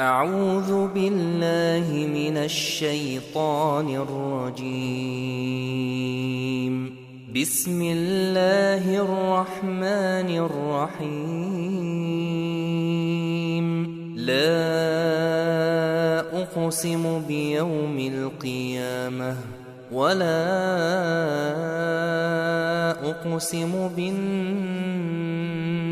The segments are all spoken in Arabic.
أعوذ بالله من الشيطان الرجيم. بسم الله الرحمن الرحيم. لا أقسم بيوم القيامة ولا أقسم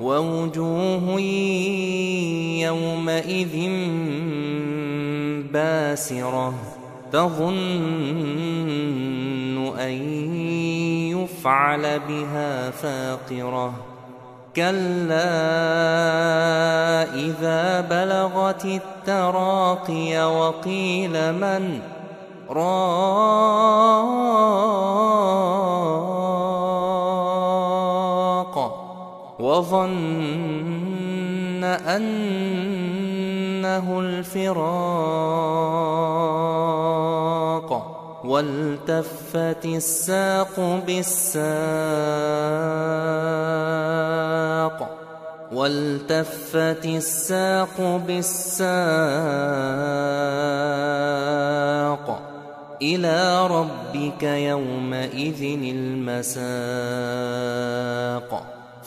ووجوه يومئذ باسرة تظن أن يفعل بها فاقرة كلا إذا بلغت التراقي وقيل من راق وظن أنه الفراق والتفت الساق بالساق والتفت الساق بالساق إلى ربك يومئذ المساق